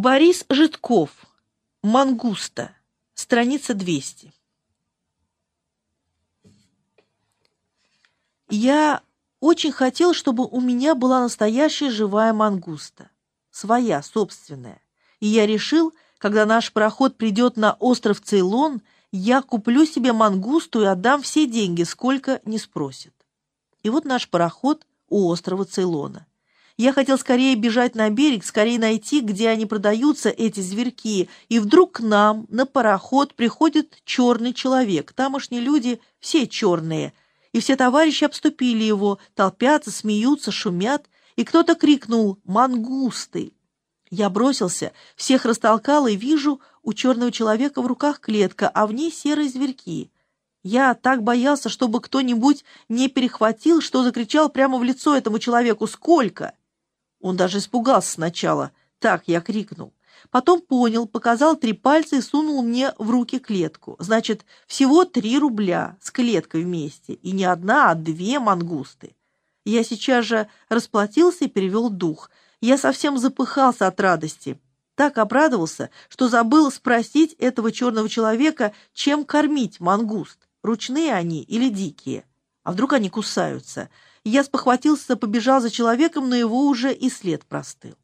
Борис Житков. Мангуста. Страница 200. Я очень хотел, чтобы у меня была настоящая живая мангуста. Своя, собственная. И я решил, когда наш пароход придет на остров Цейлон, я куплю себе мангусту и отдам все деньги, сколько не спросят. И вот наш пароход у острова Цейлона. Я хотел скорее бежать на берег, скорее найти, где они продаются, эти зверьки, и вдруг к нам на пароход приходит черный человек. Тамошние люди все черные, и все товарищи обступили его, толпятся, смеются, шумят, и кто-то крикнул «Мангусты!». Я бросился, всех растолкал и вижу, у черного человека в руках клетка, а в ней серые зверьки. Я так боялся, чтобы кто-нибудь не перехватил, что закричал прямо в лицо этому человеку «Сколько?». Он даже испугался сначала. Так я крикнул. Потом понял, показал три пальца и сунул мне в руки клетку. Значит, всего три рубля с клеткой вместе. И не одна, а две мангусты. Я сейчас же расплатился и перевел дух. Я совсем запыхался от радости. Так обрадовался, что забыл спросить этого черного человека, чем кормить мангуст. Ручные они или дикие? А вдруг они кусаются? Я спохватился, побежал за человеком, но его уже и след простыл.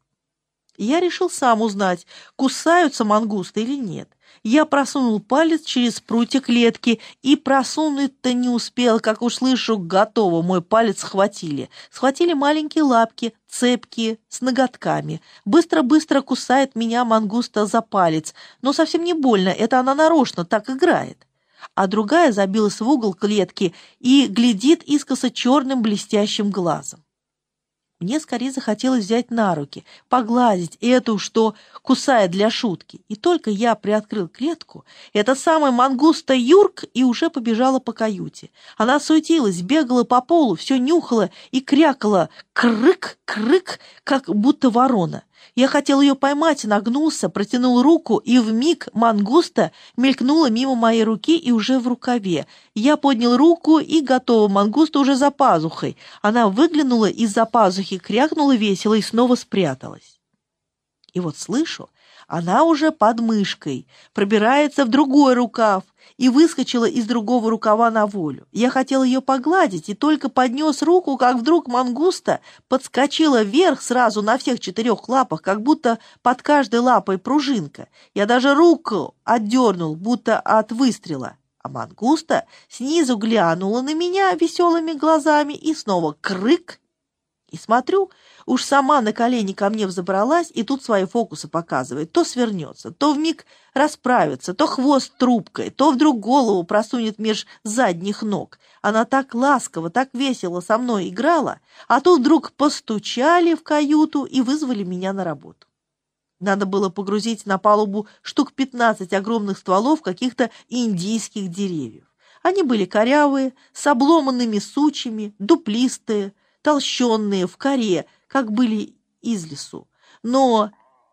Я решил сам узнать, кусаются мангусты или нет. Я просунул палец через прутья клетки и просунуть-то не успел, как уж слышу, готово, мой палец схватили. Схватили маленькие лапки, цепкие, с ноготками. Быстро-быстро кусает меня мангуста за палец, но совсем не больно, это она нарочно так играет а другая забилась в угол клетки и глядит искоса черным блестящим глазом. Мне скорее захотелось взять на руки, погладить эту, что кусает для шутки. И только я приоткрыл клетку, эта самая мангуста Юрк и уже побежала по каюте. Она суетилась, бегала по полу, все нюхала и крякала «крык-крык», как будто ворона. Я хотел ее поймать, нагнулся, протянул руку, и в миг мангуста мелькнула мимо моей руки и уже в рукаве. Я поднял руку, и готова, мангуста уже за пазухой. Она выглянула из-за пазухи, крякнула весело и снова спряталась. И вот слышу, она уже под мышкой, пробирается в другой рукав и выскочила из другого рукава на волю. Я хотел ее погладить и только поднес руку, как вдруг мангуста подскочила вверх сразу на всех четырех лапах, как будто под каждой лапой пружинка. Я даже руку отдернул, будто от выстрела. А мангуста снизу глянула на меня веселыми глазами и снова крык. И смотрю, Уж сама на колени ко мне взобралась и тут свои фокусы показывает. То свернется, то вмиг расправится, то хвост трубкой, то вдруг голову просунет меж задних ног. Она так ласково, так весело со мной играла, а тут вдруг постучали в каюту и вызвали меня на работу. Надо было погрузить на палубу штук пятнадцать огромных стволов каких-то индийских деревьев. Они были корявые, с обломанными сучьями, дуплистые, толщенные, в коре, как были из лесу. Но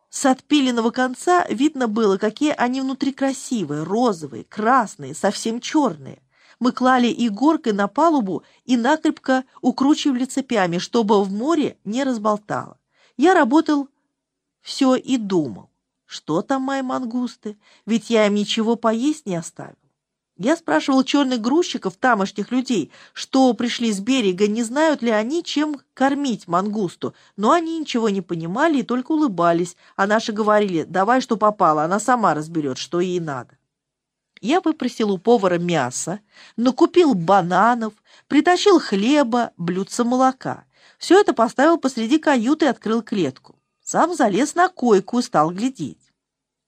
с отпиленного конца видно было, какие они внутри красивые, розовые, красные, совсем черные. Мы клали игоркой на палубу и накрепко укручивали цепями, чтобы в море не разболтало. Я работал все и думал, что там мои мангусты, ведь я им ничего поесть не оставил. Я спрашивал черных грузчиков, тамошних людей, что пришли с берега, не знают ли они, чем кормить мангусту, но они ничего не понимали и только улыбались, а наши говорили, давай, что попало, она сама разберет, что ей надо. Я выпросил у повара мясо, накупил бананов, притащил хлеба, блюдца молока. Все это поставил посреди каюты и открыл клетку. Сам залез на койку и стал глядеть.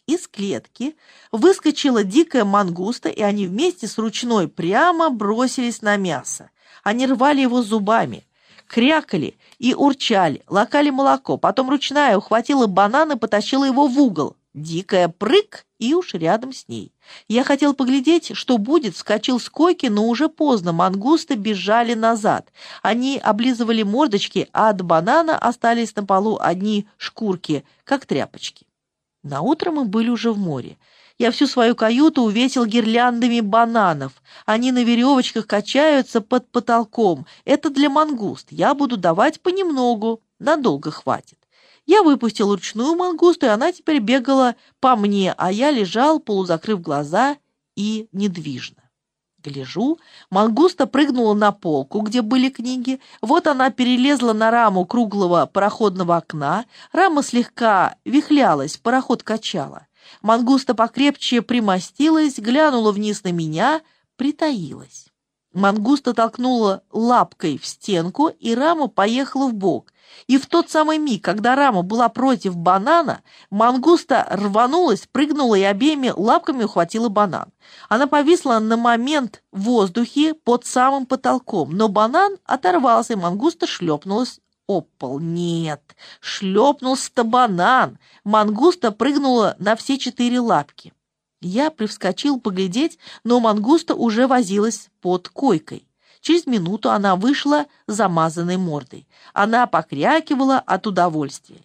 Из клетки выскочила дикая мангуста, и они вместе с ручной прямо бросились на мясо. Они рвали его зубами, крякали и урчали, лакали молоко. Потом ручная ухватила банан и потащила его в угол. Дикая прыг и уж рядом с ней. Я хотел поглядеть, что будет, вскочил с койки, но уже поздно, мангусты бежали назад. Они облизывали мордочки, а от банана остались на полу одни шкурки, как тряпочки. На утро мы были уже в море. Я всю свою каюту увесил гирляндами бананов. Они на веревочках качаются под потолком. Это для мангуст. Я буду давать понемногу. Надолго хватит. Я выпустил ручную мангусту, и она теперь бегала по мне, а я лежал, полузакрыв глаза и недвижно. Гляжу, мангуста прыгнула на полку, где были книги. Вот она перелезла на раму круглого пароходного окна. Рама слегка вихлялась, пароход качала. Мангуста покрепче примостилась, глянула вниз на меня, притаилась. Мангуста толкнула лапкой в стенку, и рама поехала в бок. И в тот самый миг, когда рама была против банана, мангуста рванулась, прыгнула и обеими лапками ухватила банан. Она повисла на момент в воздухе под самым потолком, но банан оторвался, и мангуста шлепнулась об пол. Нет, шлепнулся-то банан. Мангуста прыгнула на все четыре лапки. Я привскочил поглядеть, но мангуста уже возилась под койкой. Через минуту она вышла замазанной мордой. Она покрякивала от удовольствия.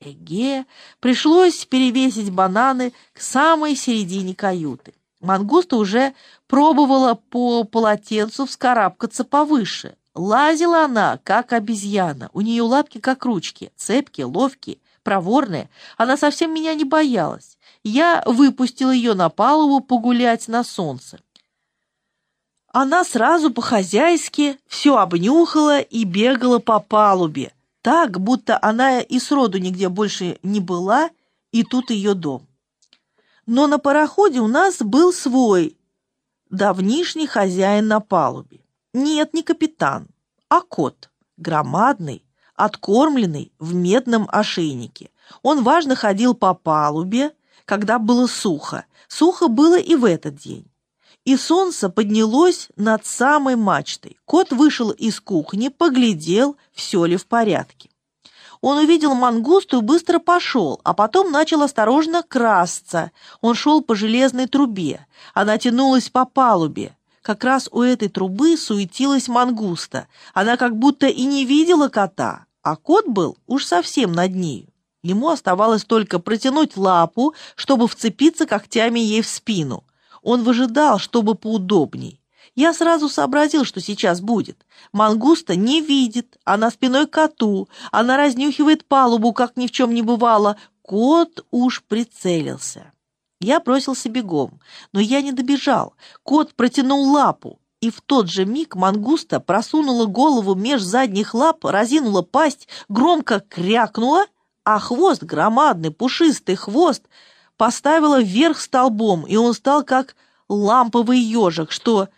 Эге, пришлось перевесить бананы к самой середине каюты. Мангуста уже пробовала по полотенцу вскарабкаться повыше. Лазила она, как обезьяна. У нее лапки, как ручки, цепкие, ловкие, проворные. Она совсем меня не боялась я выпустил ее на палубу погулять на солнце. Она сразу по-хозяйски все обнюхала и бегала по палубе, так, будто она и сроду нигде больше не была, и тут ее дом. Но на пароходе у нас был свой давнишний хозяин на палубе. Нет, не капитан, а кот, громадный, откормленный в медном ошейнике. Он важно ходил по палубе, когда было сухо. Сухо было и в этот день. И солнце поднялось над самой мачтой. Кот вышел из кухни, поглядел, все ли в порядке. Он увидел мангусту и быстро пошел, а потом начал осторожно красться. Он шел по железной трубе. Она тянулась по палубе. Как раз у этой трубы суетилась мангуста. Она как будто и не видела кота, а кот был уж совсем над нею. Ему оставалось только протянуть лапу, чтобы вцепиться когтями ей в спину. Он выжидал, чтобы поудобней. Я сразу сообразил, что сейчас будет. Мангуста не видит, она спиной коту, она разнюхивает палубу, как ни в чем не бывало. Кот уж прицелился. Я бросился бегом, но я не добежал. Кот протянул лапу, и в тот же миг мангуста просунула голову меж задних лап, разинула пасть, громко крякнула а хвост, громадный, пушистый хвост, поставила вверх столбом, и он стал как ламповый ежик, что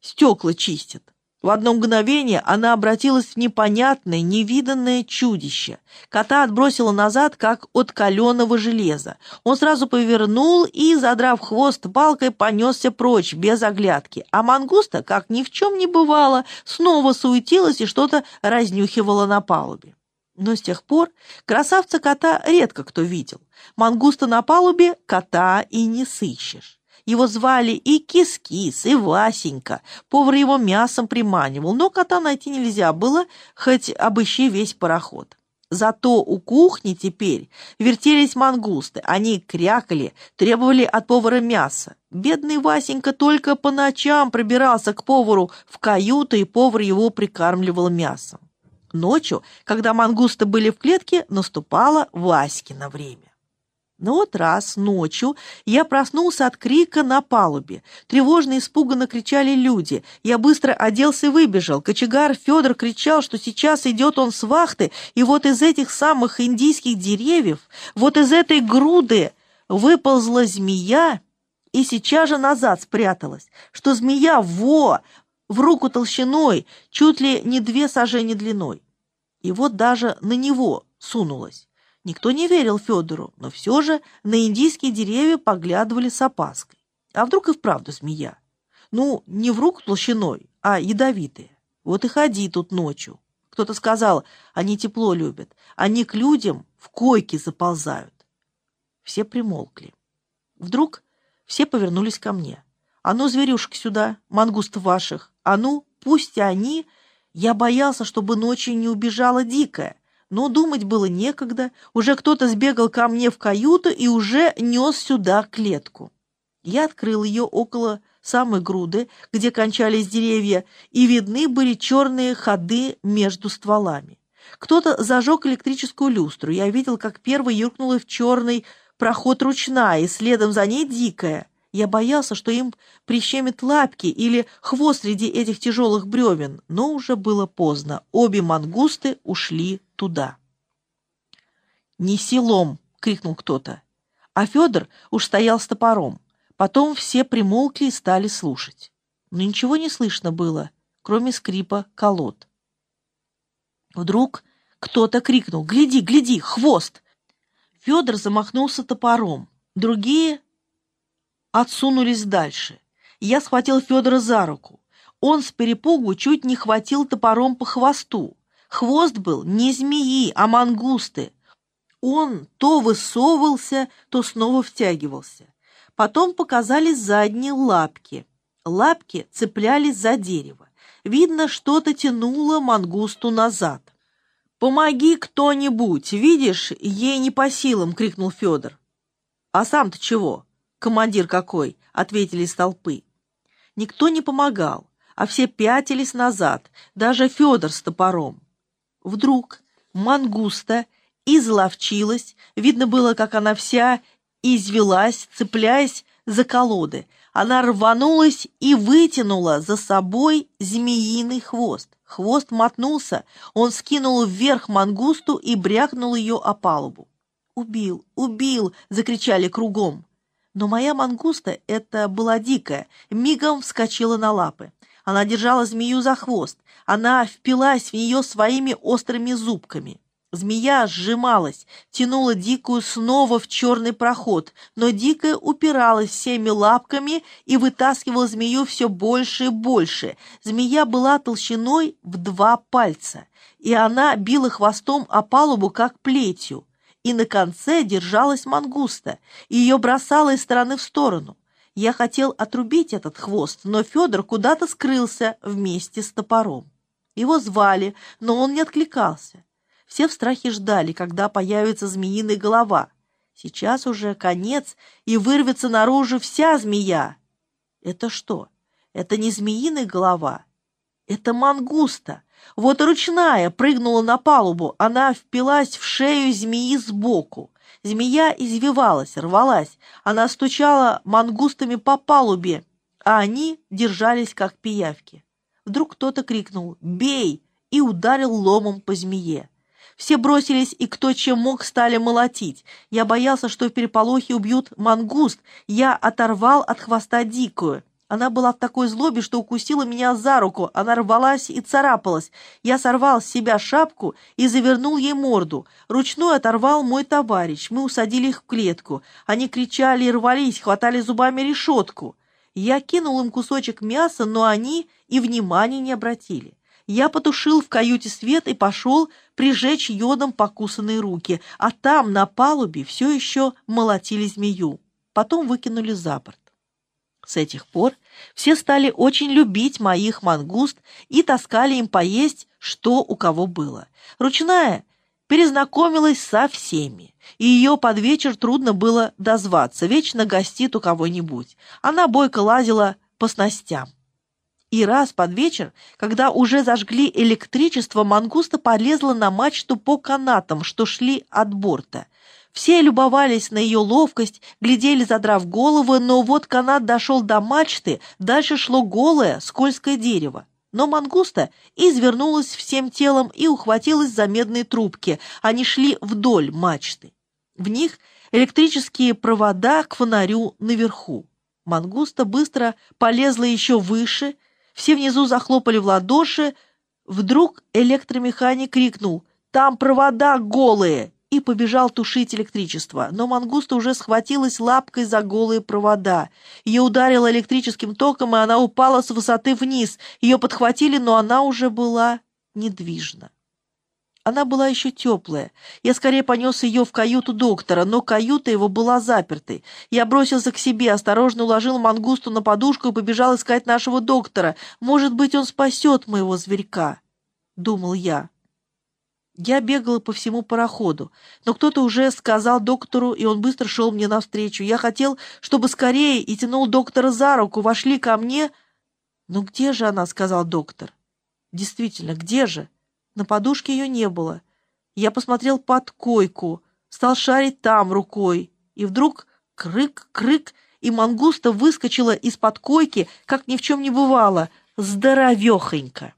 стекла чистит. В одно мгновение она обратилась в непонятное, невиданное чудище. Кота отбросила назад, как от каленого железа. Он сразу повернул и, задрав хвост палкой, понесся прочь, без оглядки. А мангуста, как ни в чем не бывало, снова суетилась и что-то разнюхивала на палубе. Но с тех пор красавца-кота редко кто видел. Мангуста на палубе кота и не сыщешь. Его звали и Кис-Кис, и Васенька. Повар его мясом приманивал, но кота найти нельзя было, хоть обыщи весь пароход. Зато у кухни теперь вертелись мангусты. Они крякали, требовали от повара мяса. Бедный Васенька только по ночам пробирался к повару в каюту, и повар его прикармливал мясом. Ночью, когда мангусты были в клетке, наступало Васькино время. Но вот раз ночью я проснулся от крика на палубе. Тревожно и испуганно кричали люди. Я быстро оделся и выбежал. Кочегар Федор кричал, что сейчас идет он с вахты, и вот из этих самых индийских деревьев, вот из этой груды выползла змея и сейчас же назад спряталась. Что змея, во, в руку толщиной, чуть ли не две сажени длиной и вот даже на него сунулась. Никто не верил Федору, но все же на индийские деревья поглядывали с опаской. А вдруг и вправду змея? Ну, не в руку толщиной, а ядовитые. Вот и ходи тут ночью. Кто-то сказал, они тепло любят, они к людям в койки заползают. Все примолкли. Вдруг все повернулись ко мне. А ну, зверюшки, сюда, мангуст ваших, а ну, пусть они я боялся, чтобы ночью не убежала дикая, но думать было некогда. Уже кто-то сбегал ко мне в каюту и уже нес сюда клетку. Я открыл ее около самой груды, где кончались деревья, и видны были черные ходы между стволами. Кто-то зажег электрическую люстру. Я видел, как первый юркнула в черный проход ручная, и следом за ней дикая. Я боялся, что им прищемит лапки или хвост среди этих тяжелых бревен, но уже было поздно. Обе мангусты ушли туда. «Не селом!» — крикнул кто-то. А Федор уж стоял с топором. Потом все примолкли и стали слушать. Но ничего не слышно было, кроме скрипа колод. Вдруг кто-то крикнул «Гляди, гляди, хвост!» Федор замахнулся топором. Другие отсунулись дальше. Я схватил Федора за руку. Он с перепугу чуть не хватил топором по хвосту. Хвост был не змеи, а мангусты. Он то высовывался, то снова втягивался. Потом показались задние лапки. Лапки цеплялись за дерево. Видно, что-то тянуло мангусту назад. «Помоги кто-нибудь! Видишь, ей не по силам!» — крикнул Федор. «А сам-то чего?» «Командир какой!» — ответили из толпы. Никто не помогал, а все пятились назад, даже Федор с топором. Вдруг мангуста изловчилась, видно было, как она вся извелась, цепляясь за колоды. Она рванулась и вытянула за собой змеиный хвост. Хвост мотнулся, он скинул вверх мангусту и брякнул ее о палубу. «Убил! Убил!» — закричали кругом. Но моя мангуста, это была дикая, мигом вскочила на лапы. Она держала змею за хвост. Она впилась в нее своими острыми зубками. Змея сжималась, тянула дикую снова в черный проход, но дикая упиралась всеми лапками и вытаскивала змею все больше и больше. Змея была толщиной в два пальца, и она била хвостом о палубу, как плетью и на конце держалась мангуста, и ее бросало из стороны в сторону. Я хотел отрубить этот хвост, но Федор куда-то скрылся вместе с топором. Его звали, но он не откликался. Все в страхе ждали, когда появится змеиная голова. Сейчас уже конец, и вырвется наружу вся змея. Это что? Это не змеиная голова, это мангуста. Вот ручная прыгнула на палубу, она впилась в шею змеи сбоку. Змея извивалась, рвалась, она стучала мангустами по палубе, а они держались, как пиявки. Вдруг кто-то крикнул «Бей!» и ударил ломом по змее. Все бросились, и кто чем мог, стали молотить. Я боялся, что в переполохе убьют мангуст. Я оторвал от хвоста дикую. Она была в такой злобе, что укусила меня за руку. Она рвалась и царапалась. Я сорвал с себя шапку и завернул ей морду. Ручной оторвал мой товарищ. Мы усадили их в клетку. Они кричали и рвались, хватали зубами решетку. Я кинул им кусочек мяса, но они и внимания не обратили. Я потушил в каюте свет и пошел прижечь йодом покусанные руки, а там, на палубе, все еще молотили змею. Потом выкинули за борт. С этих пор все стали очень любить моих мангуст и таскали им поесть, что у кого было. Ручная перезнакомилась со всеми, и ее под вечер трудно было дозваться, вечно гостит у кого-нибудь. Она бойко лазила по снастям. И раз под вечер, когда уже зажгли электричество, мангуста полезла на мачту по канатам, что шли от борта. Все любовались на ее ловкость, глядели, задрав головы, но вот канат дошел до мачты, дальше шло голое, скользкое дерево. Но мангуста извернулась всем телом и ухватилась за медные трубки. Они шли вдоль мачты. В них электрические провода к фонарю наверху. Мангуста быстро полезла еще выше, все внизу захлопали в ладоши. Вдруг электромеханик крикнул «Там провода голые!» И побежал тушить электричество, но мангуста уже схватилась лапкой за голые провода. Ее ударило электрическим током, и она упала с высоты вниз. Ее подхватили, но она уже была недвижна. Она была еще теплая. Я скорее понес ее в каюту доктора, но каюта его была запертой. Я бросился к себе, осторожно уложил мангусту на подушку и побежал искать нашего доктора. Может быть, он спасет моего зверька, — думал я. Я бегала по всему пароходу, но кто-то уже сказал доктору, и он быстро шел мне навстречу. Я хотел, чтобы скорее, и тянул доктора за руку. Вошли ко мне. «Ну где же она?» — сказал доктор. «Действительно, где же?» На подушке ее не было. Я посмотрел под койку, стал шарить там рукой, и вдруг крык-крык, и мангуста выскочила из-под койки, как ни в чем не бывало, здоровехонько.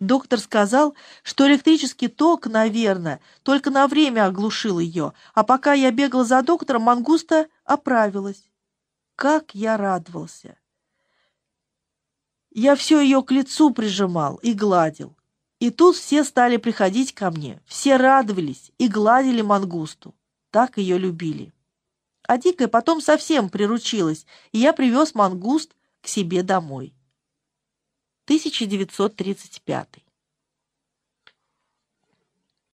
Доктор сказал, что электрический ток, наверное, только на время оглушил ее, а пока я бегал за доктором, мангуста оправилась. Как я радовался! Я все ее к лицу прижимал и гладил. И тут все стали приходить ко мне, все радовались и гладили мангусту. Так ее любили. А Дикая потом совсем приручилась, и я привез мангуст к себе домой. 1935